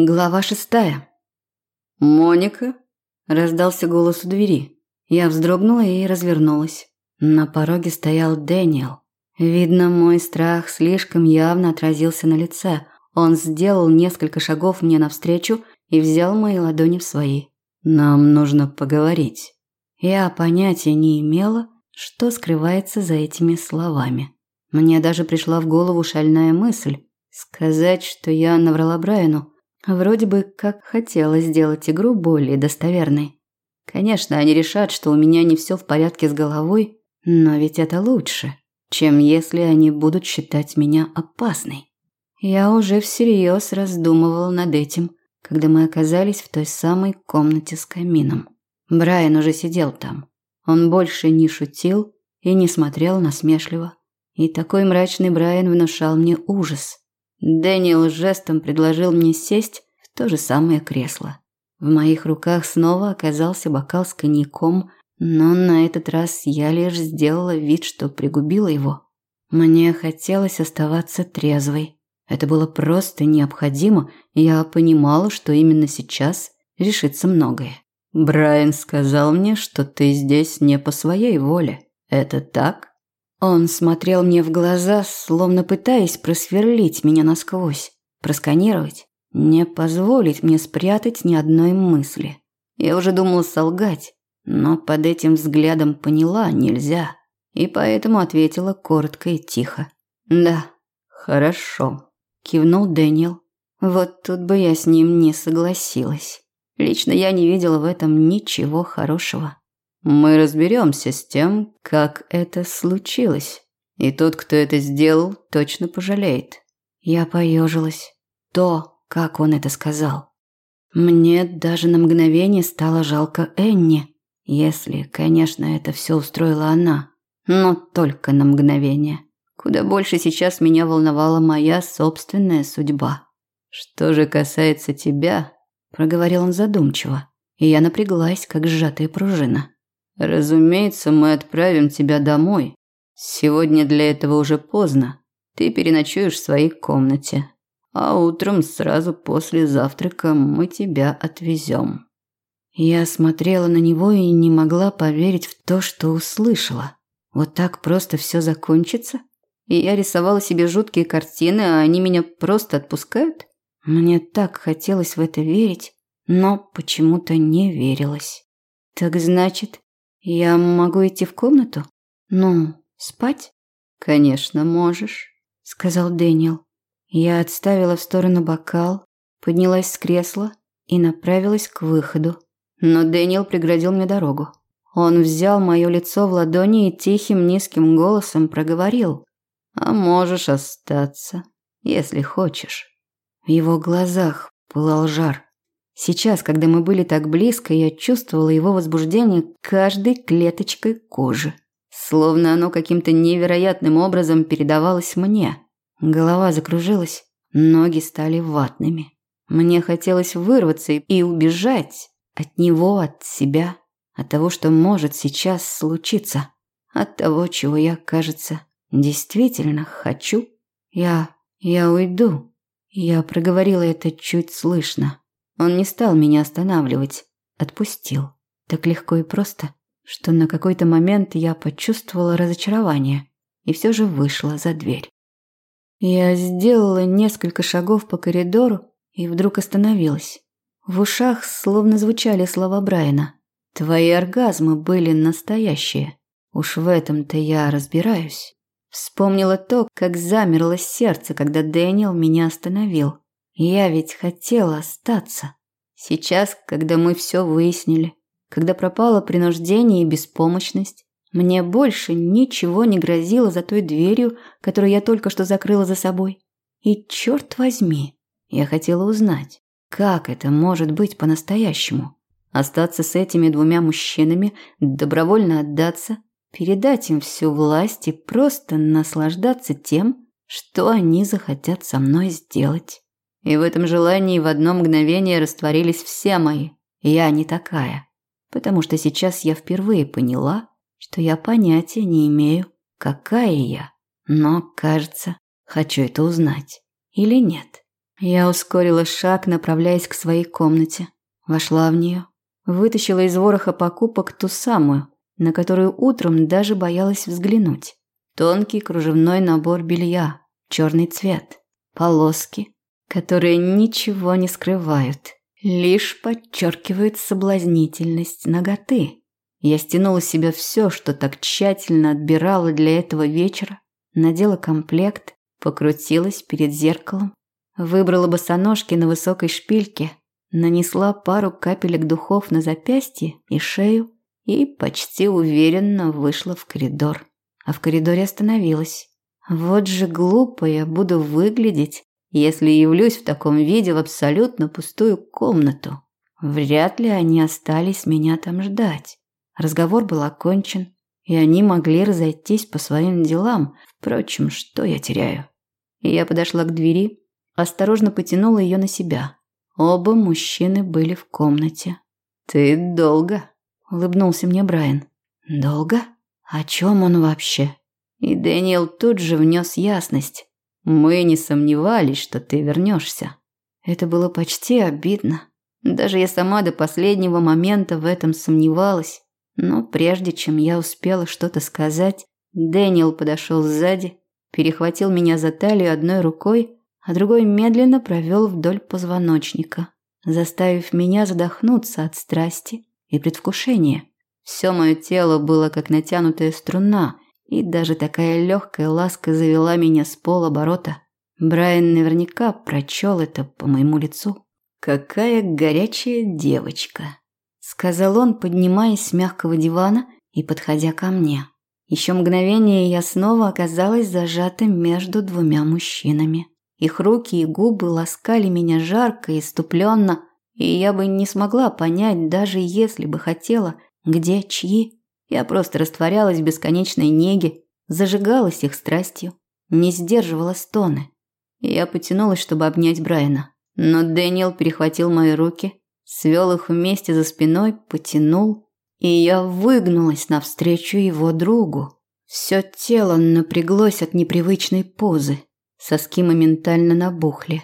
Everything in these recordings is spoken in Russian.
Глава шестая. «Моника?» – раздался голос у двери. Я вздрогнула и развернулась. На пороге стоял Дэниел. Видно, мой страх слишком явно отразился на лице. Он сделал несколько шагов мне навстречу и взял мои ладони в свои. «Нам нужно поговорить». Я понятия не имела, что скрывается за этими словами. Мне даже пришла в голову шальная мысль – сказать, что я наврала Брайану – Вроде бы как хотела сделать игру более достоверной. Конечно, они решат, что у меня не все в порядке с головой, но ведь это лучше, чем если они будут считать меня опасной. Я уже всерьез раздумывала над этим, когда мы оказались в той самой комнате с камином. Брайан уже сидел там. Он больше не шутил и не смотрел насмешливо. И такой мрачный Брайан внушал мне ужас. Дэниел жестом предложил мне сесть в то же самое кресло. В моих руках снова оказался бокал с коньяком, но на этот раз я лишь сделала вид, что пригубила его. Мне хотелось оставаться трезвой. Это было просто необходимо, я понимала, что именно сейчас решится многое. Брайан сказал мне, что ты здесь не по своей воле. Это так? Он смотрел мне в глаза, словно пытаясь просверлить меня насквозь, просканировать, не позволить мне спрятать ни одной мысли. Я уже думала солгать, но под этим взглядом поняла нельзя, и поэтому ответила коротко и тихо. «Да, хорошо», – кивнул Дэниел. Вот тут бы я с ним не согласилась. Лично я не видела в этом ничего хорошего. Мы разберемся с тем, как это случилось. И тот, кто это сделал, точно пожалеет. Я поежилась. То, как он это сказал. Мне даже на мгновение стало жалко Энни, если, конечно, это все устроила она. Но только на мгновение. Куда больше сейчас меня волновала моя собственная судьба. Что же касается тебя, проговорил он задумчиво, и я напряглась, как сжатая пружина. Разумеется, мы отправим тебя домой. Сегодня для этого уже поздно. Ты переночуешь в своей комнате. А утром сразу после завтрака мы тебя отвезем. Я смотрела на него и не могла поверить в то, что услышала. Вот так просто все закончится? И я рисовала себе жуткие картины, а они меня просто отпускают? Мне так хотелось в это верить, но почему-то не верилось. Так значит, я могу идти в комнату? Ну, спать? Конечно, можешь, сказал Дэниел. Я отставила в сторону бокал, поднялась с кресла и направилась к выходу. Но Дэниел преградил мне дорогу. Он взял мое лицо в ладони и тихим низким голосом проговорил: "А можешь остаться, если хочешь". В его глазах пылал жар. Сейчас, когда мы были так близко, я чувствовала его возбуждение каждой клеточкой кожи. Словно оно каким-то невероятным образом передавалось мне. Голова закружилась, ноги стали ватными. Мне хотелось вырваться и убежать от него, от себя, от того, что может сейчас случиться, от того, чего я, кажется, действительно хочу. Я... я уйду. Я проговорила это чуть слышно. Он не стал меня останавливать, отпустил. Так легко и просто, что на какой-то момент я почувствовала разочарование и все же вышла за дверь. Я сделала несколько шагов по коридору и вдруг остановилась. В ушах словно звучали слова Брайана. «Твои оргазмы были настоящие. Уж в этом-то я разбираюсь». Вспомнила то, как замерло сердце, когда Дэниел меня остановил. Я ведь хотела остаться. Сейчас, когда мы все выяснили, когда пропало принуждение и беспомощность, мне больше ничего не грозило за той дверью, которую я только что закрыла за собой. И черт возьми, я хотела узнать, как это может быть по-настоящему. Остаться с этими двумя мужчинами, добровольно отдаться, передать им всю власть и просто наслаждаться тем, что они захотят со мной сделать. И в этом желании в одно мгновение растворились все мои. Я не такая. Потому что сейчас я впервые поняла, что я понятия не имею, какая я. Но, кажется, хочу это узнать. Или нет. Я ускорила шаг, направляясь к своей комнате. Вошла в нее, вытащила из вороха покупок ту самую, на которую утром даже боялась взглянуть. Тонкий кружевной набор белья, черный цвет, полоски, которые ничего не скрывают, лишь подчеркивают соблазнительность ноготы. Я стянула с себя все, что так тщательно отбирала для этого вечера, надела комплект, покрутилась перед зеркалом, выбрала босоножки на высокой шпильке, нанесла пару капелек духов на запястье и шею и почти уверенно вышла в коридор. А в коридоре остановилась. Вот же глупо я буду выглядеть, если явлюсь в таком виде в абсолютно пустую комнату. Вряд ли они остались меня там ждать. Разговор был окончен, и они могли разойтись по своим делам. Впрочем, что я теряю? Я подошла к двери, осторожно потянула ее на себя. Оба мужчины были в комнате. «Ты долго», – улыбнулся мне Брайан. «Долго? О чем он вообще?» И Дэниел тут же внес ясность. «Мы не сомневались, что ты вернешься». Это было почти обидно. Даже я сама до последнего момента в этом сомневалась. Но прежде чем я успела что-то сказать, Дэниел подошел сзади, перехватил меня за талию одной рукой, а другой медленно провел вдоль позвоночника, заставив меня задохнуться от страсти и предвкушения. Все мое тело было как натянутая струна, и даже такая легкая ласка завела меня с полоборота. Брайан наверняка прочел это по моему лицу. «Какая горячая девочка!» сказал он, поднимаясь с мягкого дивана и подходя ко мне. Еще мгновение я снова оказалась зажата между двумя мужчинами. Их руки и губы ласкали меня жарко и иступленно, и я бы не смогла понять, даже если бы хотела, где чьи. Я просто растворялась в бесконечной неге, зажигалась их страстью, не сдерживала стоны. Я потянулась, чтобы обнять Брайана, но Дэниел перехватил мои руки свел их вместе за спиной, потянул, и я выгнулась навстречу его другу. Все тело напряглось от непривычной позы, соски моментально набухли.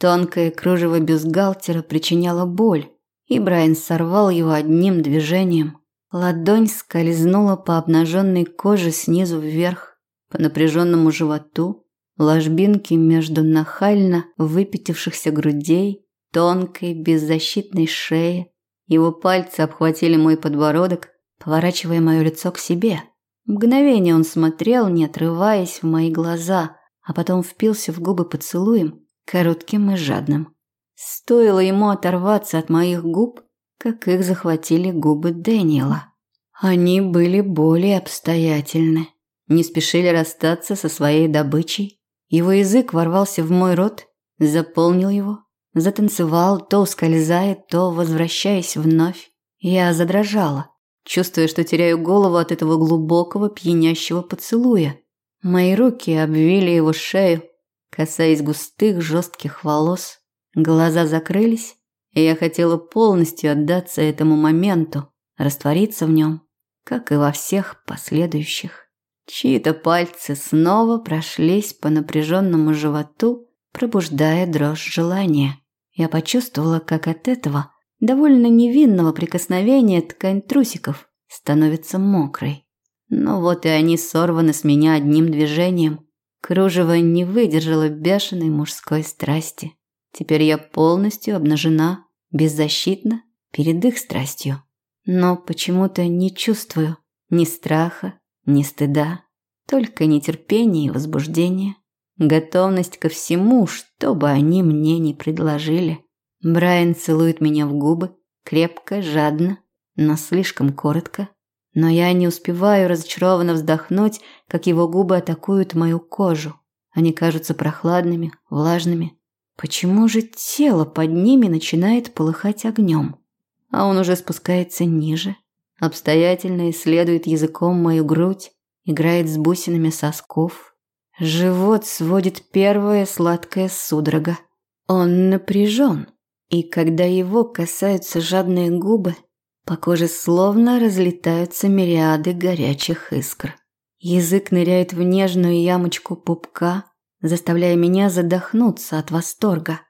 Тонкое кружево бюстгальтера причиняло боль, и Брайан сорвал его одним движением. Ладонь скользнула по обнаженной коже снизу вверх, по напряженному животу, ложбинке между нахально выпятившихся грудей, тонкой, беззащитной шее. Его пальцы обхватили мой подбородок, поворачивая мое лицо к себе. Мгновение он смотрел, не отрываясь в мои глаза, а потом впился в губы поцелуем, коротким и жадным. Стоило ему оторваться от моих губ, как их захватили губы Дэниела. Они были более обстоятельны, не спешили расстаться со своей добычей. Его язык ворвался в мой рот, заполнил его, Затанцевал, то ускользая, то возвращаясь вновь. Я задрожала, чувствуя, что теряю голову от этого глубокого пьянящего поцелуя. Мои руки обвили его шею, касаясь густых жестких волос. Глаза закрылись, и я хотела полностью отдаться этому моменту, раствориться в нем, как и во всех последующих. Чьи-то пальцы снова прошлись по напряженному животу, пробуждая дрожь желания. Я почувствовала, как от этого довольно невинного прикосновения ткань трусиков становится мокрой. Но вот и они сорваны с меня одним движением. Кружево не выдержало бешеной мужской страсти. Теперь я полностью обнажена, беззащитна перед их страстью. Но почему-то не чувствую ни страха, ни стыда, только нетерпение и возбуждение. Готовность ко всему, что бы они мне ни предложили. Брайан целует меня в губы, крепко, жадно, но слишком коротко. Но я не успеваю разочарованно вздохнуть, как его губы атакуют мою кожу. Они кажутся прохладными, влажными. Почему же тело под ними начинает полыхать огнем? А он уже спускается ниже, обстоятельно исследует языком мою грудь, играет с бусинами сосков, Живот сводит первая сладкая судорога. Он напряжен, и когда его касаются жадные губы, по коже словно разлетаются мириады горячих искр. Язык ныряет в нежную ямочку пупка, заставляя меня задохнуться от восторга.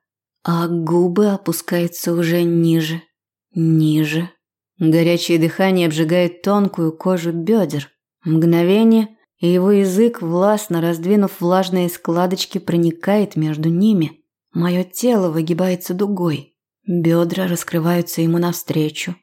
а губы опускаются уже ниже, ниже. Горячее дыхание обжигает тонкую кожу бедер. Мгновение, и его язык, властно раздвинув влажные складочки, проникает между ними. Мое тело выгибается дугой. Бедра раскрываются ему навстречу.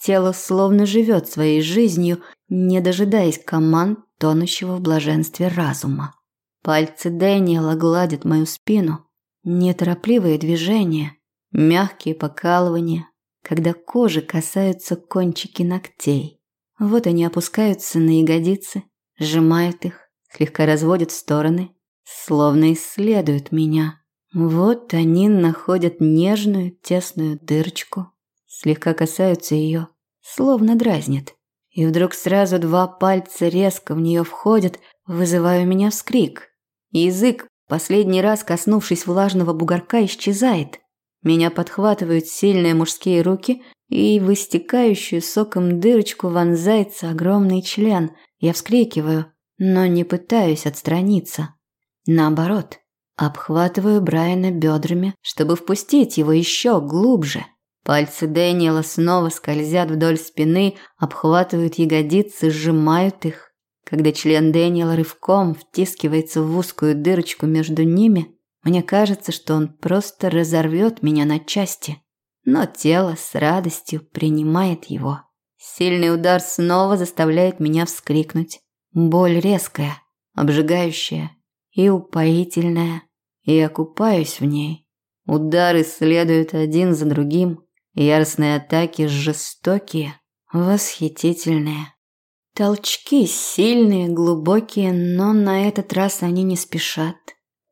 Тело словно живет своей жизнью, не дожидаясь команд тонущего в блаженстве разума. Пальцы Дэниела гладят мою спину. Неторопливые движения, мягкие покалывания, когда кожи касаются кончики ногтей. Вот они опускаются на ягодицы, сжимают их, слегка разводят в стороны, словно исследуют меня. Вот они находят нежную тесную дырочку, слегка касаются ее, словно дразнят. И вдруг сразу два пальца резко в нее входят, вызывая у меня вскрик. Язык, последний раз коснувшись влажного бугорка, исчезает. Меня подхватывают сильные мужские руки, и в истекающую соком дырочку вонзается огромный член. Я вскрикиваю, но не пытаюсь отстраниться. Наоборот, обхватываю Брайана бедрами, чтобы впустить его еще глубже. Пальцы Дэниела снова скользят вдоль спины, обхватывают ягодицы, сжимают их. Когда член Дэниела рывком втискивается в узкую дырочку между ними, мне кажется, что он просто разорвет меня на части. Но тело с радостью принимает его. Сильный удар снова заставляет меня вскрикнуть. Боль резкая, обжигающая и упоительная. И я купаюсь в ней. Удары следуют один за другим. Яростные атаки жестокие, восхитительные. Толчки сильные, глубокие, но на этот раз они не спешат.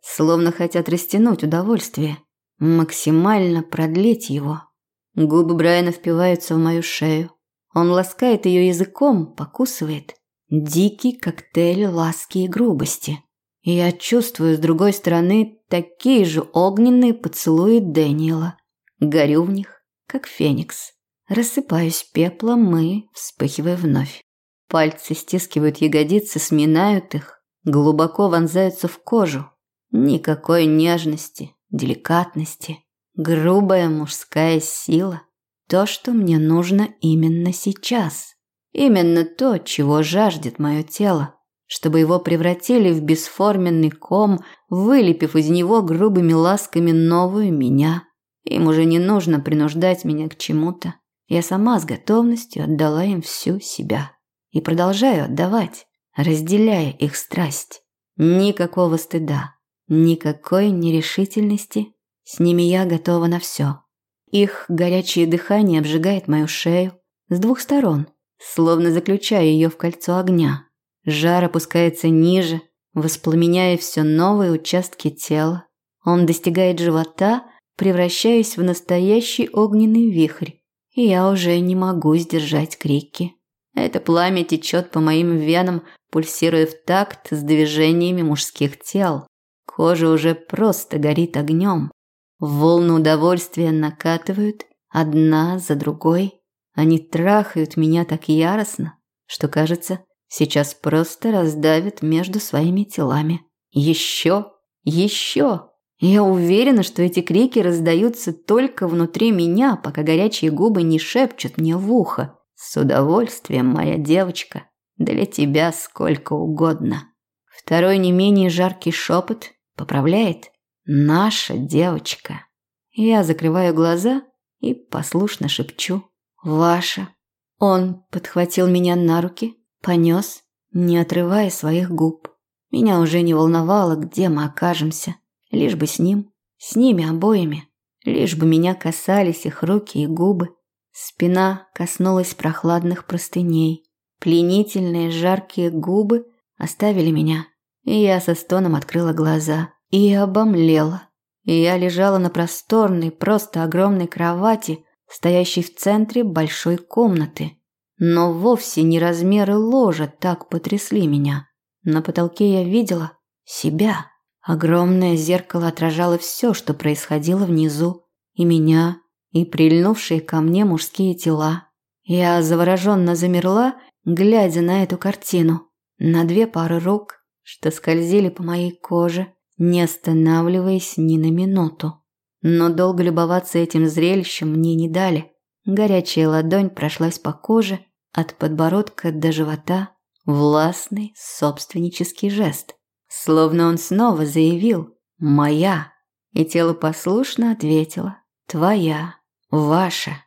Словно хотят растянуть удовольствие, максимально продлить его. Губы Брайана впиваются в мою шею. Он ласкает ее языком, покусывает. Дикий коктейль ласки и грубости. Я чувствую с другой стороны такие же огненные поцелуи Дэниела. Горю в них, как феникс. Рассыпаюсь пеплом и вспыхиваю вновь. Пальцы стискивают ягодицы, сминают их, глубоко вонзаются в кожу. Никакой нежности, деликатности. Грубая мужская сила. То, что мне нужно именно сейчас. Именно то, чего жаждет мое тело. Чтобы его превратили в бесформенный ком, вылепив из него грубыми ласками новую меня. Им уже не нужно принуждать меня к чему-то. Я сама с готовностью отдала им всю себя. И продолжаю отдавать, разделяя их страсть. Никакого стыда, никакой нерешительности. С ними я готова на все. Их горячее дыхание обжигает мою шею с двух сторон, словно заключая ее в кольцо огня. Жар опускается ниже, воспламеняя все новые участки тела. Он достигает живота – превращаясь в настоящий огненный вихрь, и я уже не могу сдержать крики. Это пламя течет по моим венам, пульсируя в такт с движениями мужских тел. Кожа уже просто горит огнем. Волны удовольствия накатывают одна за другой. Они трахают меня так яростно, что кажется, сейчас просто раздавят между своими телами. Еще, еще. Я уверена, что эти крики раздаются только внутри меня, пока горячие губы не шепчут мне в ухо. С удовольствием, моя девочка, для тебя сколько угодно. Второй не менее жаркий шепот поправляет «Наша девочка». Я закрываю глаза и послушно шепчу «Ваша». Он подхватил меня на руки, понес, не отрывая своих губ. Меня уже не волновало, где мы окажемся. Лишь бы с ним, с ними обоими, лишь бы меня касались их руки и губы. Спина коснулась прохладных простыней. Пленительные жаркие губы оставили меня, и я со стоном открыла глаза и обомлела. Я лежала на просторной, просто огромной кровати, стоящей в центре большой комнаты. Но вовсе не размеры ложа так потрясли меня. На потолке я видела себя. Огромное зеркало отражало все, что происходило внизу, и меня, и прильнувшие ко мне мужские тела. Я завороженно замерла, глядя на эту картину, на две пары рук, что скользили по моей коже, не останавливаясь ни на минуту. но долго любоваться этим зрелищем мне не дали. Горячая ладонь прошлась по коже от подбородка до живота, властный собственнический жест. Словно он снова заявил «Моя», и тело послушно ответило «Твоя, ваша».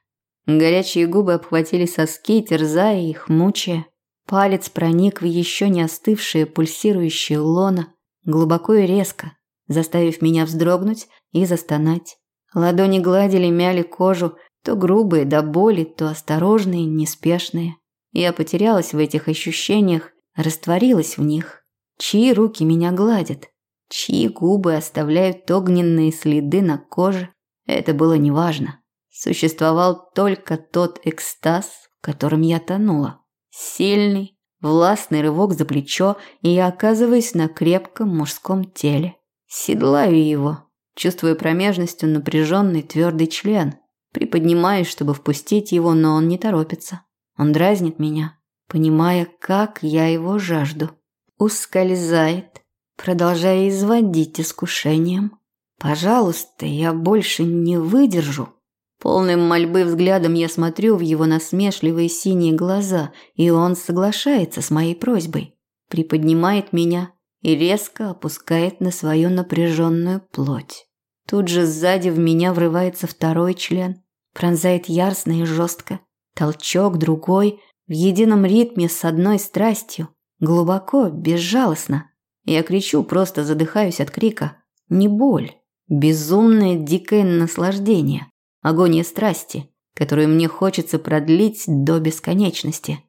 Горячие губы обхватили соски, терзая их, мучая. Палец проник в еще не остывшее пульсирующее лоно, глубоко и резко, заставив меня вздрогнуть и застонать. Ладони гладили, мяли кожу, то грубые до боли, то осторожные, неспешные. Я потерялась в этих ощущениях, растворилась в них. Чьи руки меня гладят? Чьи губы оставляют огненные следы на коже? Это было неважно. Существовал только тот экстаз, в котором я тонула. Сильный, властный рывок за плечо, и я оказываюсь на крепком мужском теле. Седлаю его, чувствуя промежностью напряженный твердый член. Приподнимаюсь, чтобы впустить его, но он не торопится. Он дразнит меня, понимая, как я его жажду. Ускользает, продолжая изводить искушением. Пожалуйста, я больше не выдержу. Полным мольбы взглядом я смотрю в его насмешливые синие глаза, и он соглашается с моей просьбой, приподнимает меня и резко опускает на свою напряженную плоть. Тут же сзади в меня врывается второй член, пронзает яростно и жестко. Толчок другой, в едином ритме с одной страстью, глубоко, безжалостно. Я кричу, просто задыхаюсь от крика. Не боль, безумное дикое наслаждение агония страсти, которую мне хочется продлить до бесконечности.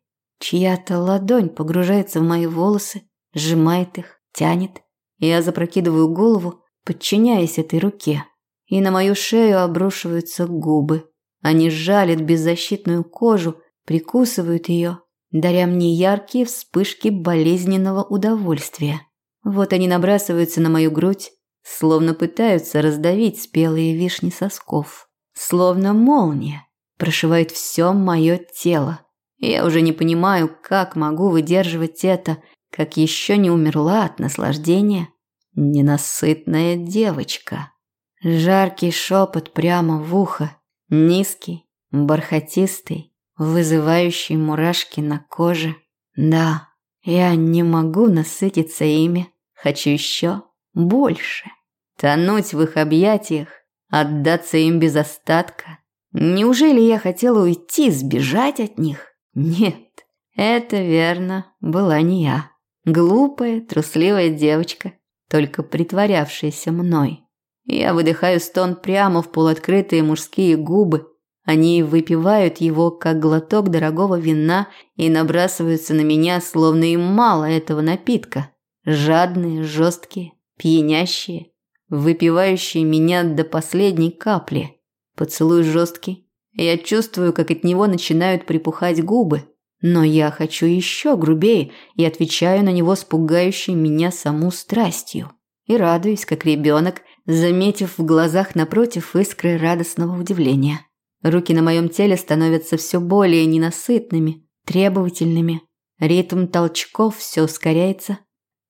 Чья-то ладонь погружается в мои волосы, сжимает их, тянет. Я запрокидываю голову, подчиняясь этой руке. И на мою шею обрушиваются губы. Они жалят беззащитную кожу, прикусывают ее, даря мне яркие вспышки болезненного удовольствия. Вот они набрасываются на мою грудь, словно пытаются раздавить спелые вишни сосков словно молния, прошивает все мое тело. Я уже не понимаю, как могу выдерживать это, как еще не умерла от наслаждения. Ненасытная девочка. Жаркий шепот прямо в ухо, низкий, бархатистый, вызывающий мурашки на коже. Да, я не могу насытиться ими, хочу еще больше. Тонуть в их объятиях, Отдаться им без остатка? Неужели я хотела уйти, сбежать от них? Нет, это верно, была не я. Глупая, трусливая девочка, только притворявшаяся мной. Я выдыхаю стон прямо в полуоткрытые мужские губы. Они выпивают его, как глоток дорогого вина, и набрасываются на меня, словно им мало этого напитка. Жадные, жесткие, пьянящие выпивающий меня до последней капли. Поцелуй жесткий. Я чувствую, как от него начинают припухать губы. Но я хочу еще грубее и отвечаю на него с пугающей меня саму страстью. И радуюсь, как ребенок, заметив в глазах напротив искры радостного удивления. Руки на моем теле становятся все более ненасытными, требовательными. Ритм толчков все ускоряется.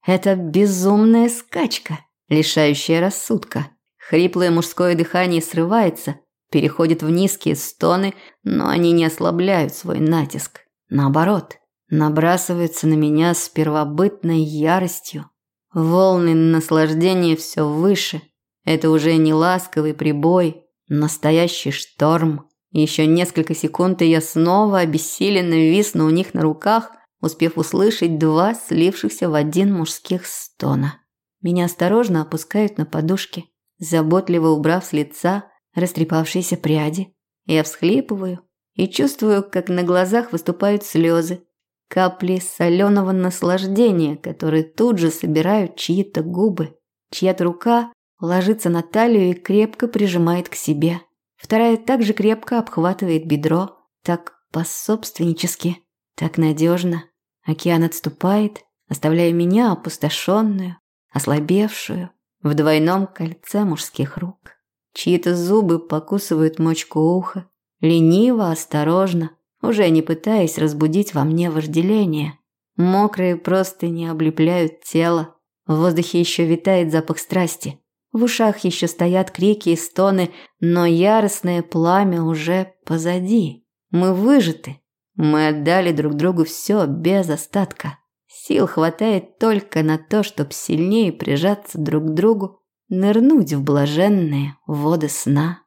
Это безумная скачка лишающая рассудка. Хриплое мужское дыхание срывается, переходит в низкие стоны, но они не ослабляют свой натиск. Наоборот, набрасываются на меня с первобытной яростью. Волны наслаждения все выше. Это уже не ласковый прибой, настоящий шторм. Еще несколько секунд, и я снова обессиленно висну у них на руках, успев услышать два слившихся в один мужских стона. Меня осторожно опускают на подушки, заботливо убрав с лица растрепавшиеся пряди. Я всхлипываю и чувствую, как на глазах выступают слезы, капли соленого наслаждения, которые тут же собирают чьи-то губы. Чья-то рука ложится на талию и крепко прижимает к себе. Вторая также крепко обхватывает бедро, так пособственнически, так надежно. Океан отступает, оставляя меня опустошенную, ослабевшую, в двойном кольце мужских рук. Чьи-то зубы покусывают мочку уха, лениво, осторожно, уже не пытаясь разбудить во мне вожделение. Мокрые простыни облепляют тело, в воздухе еще витает запах страсти. В ушах еще стоят крики и стоны, но яростное пламя уже позади. Мы выжиты. Мы отдали друг другу все без остатка. Сил хватает только на то, чтобы сильнее прижаться друг к другу, нырнуть в блаженные воды сна.